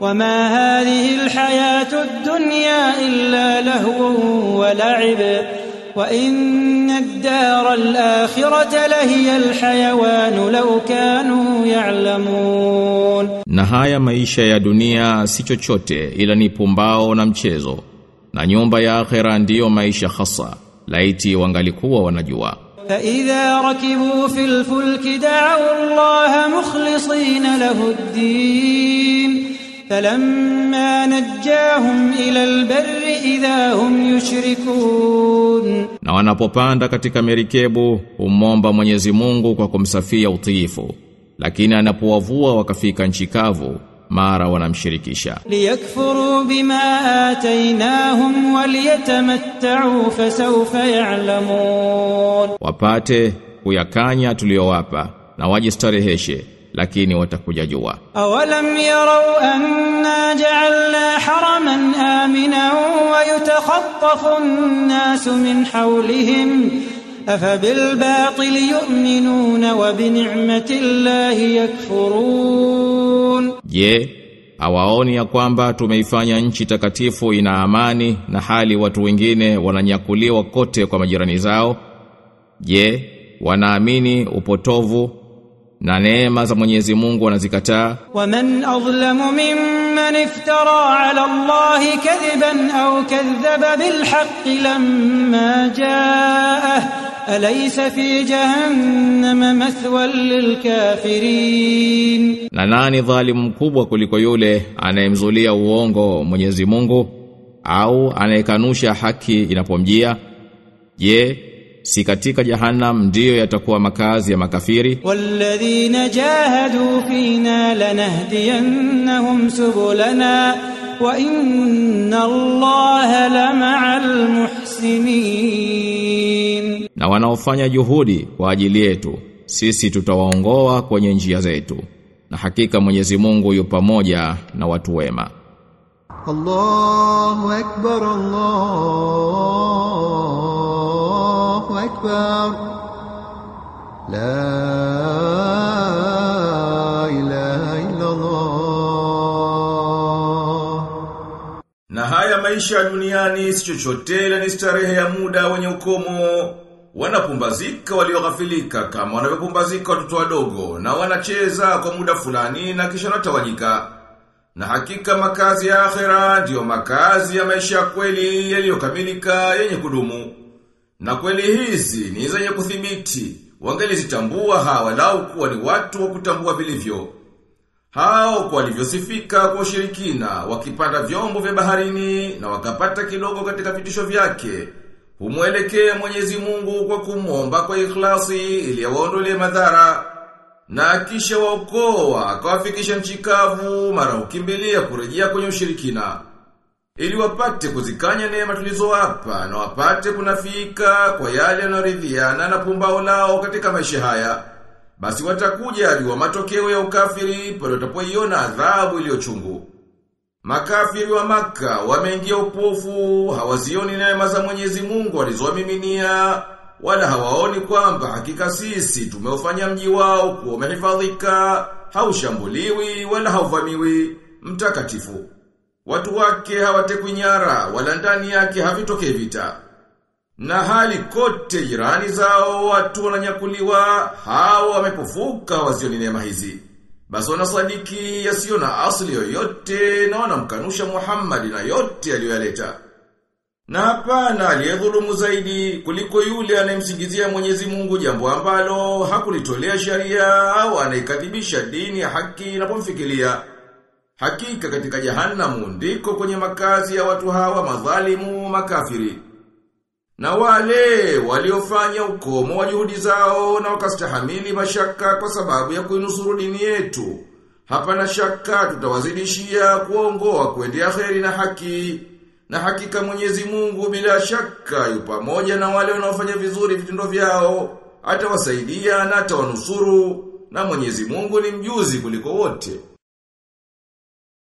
وما هذه الحياة الدنيا إلا لهو ولعب وإن الدار الآخرة لهي الحيوان لو كانوا يعلمون Na haya maisha ya dunia si chochote ila ni pumbao na mchezo. Na nyumba ya akhera ndiyo maisha hasa. Laiti wangalikuwa wanajua. فإذا ركبوا في الفلك دعوا الله مخلصين له الدين فلما نجاهم إلى البر إذا هم يشركون Na wanapopanda katika merikebu humomba Mwenyezi Mungu kwa kumsafia utiifu. Lakini anapowavua wakafika nchi kavu mara wanamshirikisha. ليكفروا بما آتيناهم وليتمتعوا فسوف يعلمون Wapate kuyakanya tuliyowapa na wajistareheshe lakini watakuja jua. Awalam yarau anna ja'alna haraman amina wa yatakhaffafu an-nas min hawlihim afa bil batil yu'minuna wa bi ni'mati llahi yakfurun. Je awaoni ya kwamba tumeifanya nchi takatifu ina amani na hali watu wengine wananyakuliwa kote kwa majirani zao? Je wanaamini upotovu na neema za Mwenyezi Mungu wanazikataa. Waman adlamu mimman iftara ala Allah kadhiban au kadhaba bilhaqqi lamma jaa alaysa fi jahannama mathwan lilkafirin, na nani dhalimu mkubwa kuliko yule anayemzulia uongo Mwenyezi Mungu au anayekanusha haki inapomjia? Je, si katika jahannam ndiyo yatakuwa makazi ya makafiri. Walladhina jahadu fina lanahdiyannahum subulana wa inna allaha lama'al muhsinin. Na wanaofanya juhudi kwa ajili yetu sisi tutawaongoa kwenye njia zetu. Na hakika Mwenyezi Mungu yupo pamoja na watu wema. Allahu akbar Allah. الله أكبر لا إله إلا الله Na haya maisha ya duniani si chochote ila ni starehe ya muda wenye ukomo. Wanapumbazika walioghafilika kama wanavyopumbazika watoto wadogo na wanacheza kwa muda fulani na kisha wanatawanyika. Na hakika makazi ya akhera ndiyo makazi ya maisha ya kweli yaliyokamilika yenye kudumu. Na kweli hizi ni zenye kuthibiti. Wangelizitambua hawa lau kuwa ni watu wa kutambua vilivyo. Hao kwa walivyosifika kwa ushirikina, wakipanda vyombo vya baharini na wakapata kidogo katika vitisho vyake, humwelekea Mwenyezi Mungu kwa kumwomba kwa ikhlasi ili awaondolee madhara. Na kisha waokoa akawafikisha nchi kavu mara ukimbilia kurejea kwenye ushirikina. Ili wapate kuzikanya neema tulizowapa na wapate kunafika kwa yale yanayoridhiana na pumbao lao katika maisha haya. Basi watakuja jua matokeo ya ukafiri pale watapoiona adhabu iliyochungu. Makafiri wa maka wameingia upofu, hawazioni neema za Mwenyezi Mungu alizowamiminia, wala hawaoni kwamba hakika sisi tumeufanya mji wao kuwa umehifadhika, haushambuliwi wala hauvamiwi, mtakatifu. Watu wake hawatekwi nyara, wala ndani yake havitokee vita. Na hali kote jirani zao watu wananyakuliwa, hao wamepofuka wazioni neema hizi. Basi wanasadiki yasiyo na asili yoyote na wanamkanusha Muhammad na yote aliyoyaleta. Na hapana aliyedhulumu zaidi kuliko yule anayemsingizia Mwenyezi Mungu jambo ambalo hakulitolea sharia au anaikadhibisha dini ya haki inapomfikiria. Hakika katika jahannamu ndiko kwenye makazi ya watu hawa madhalimu makafiri. Na wale waliofanya ukomo wa juhudi zao na wakastahamili mashaka kwa sababu ya kuinusuru dini yetu. Hapana shaka tutawazidishia kuongoa kuendea kheri na haki. Na hakika Mwenyezi Mungu bila shaka yu pamoja na wale wanaofanya vizuri vitendo vyao, atawasaidia na atawanusuru na Mwenyezi Mungu ni mjuzi kuliko wote.